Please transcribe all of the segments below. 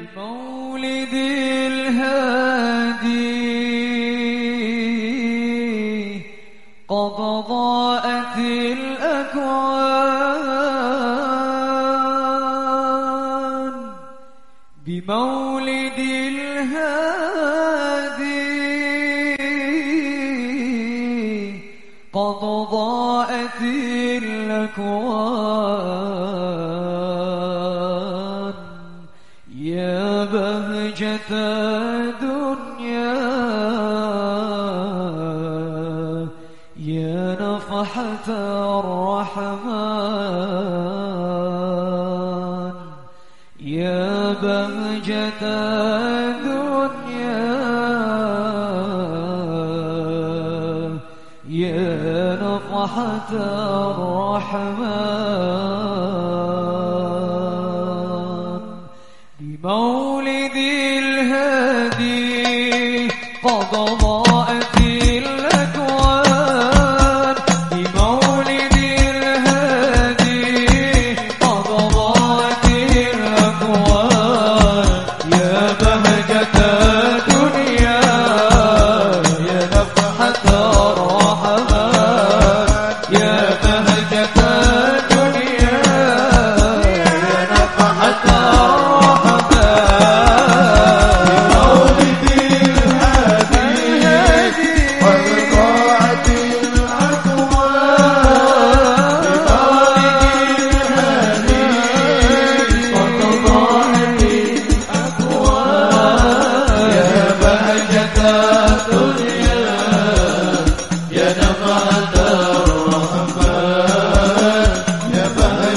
بمولد الهادي قد ضاءت الأكوان بمولد الهادي قد ضاءت الأكوان بهجة دنيا. يا نفحة الرحمن. يا بهجة دنيا. يا نفحة الرحمن. 那个我。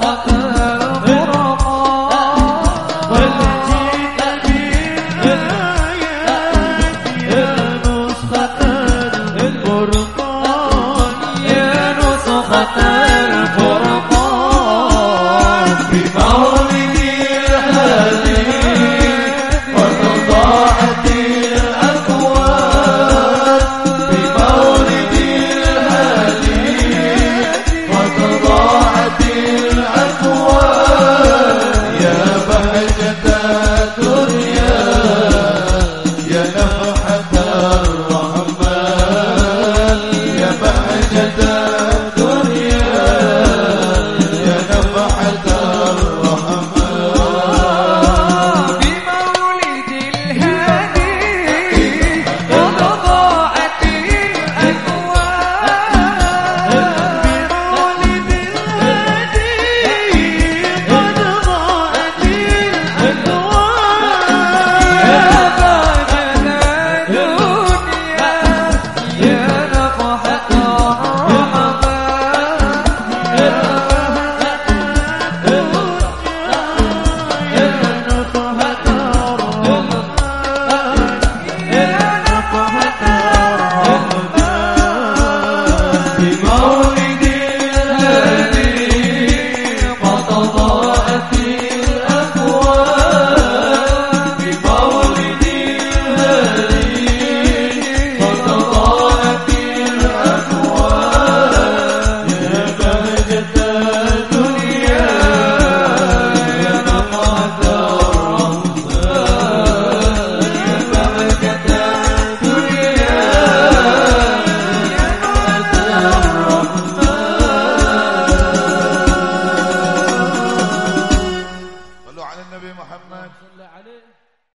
Butler.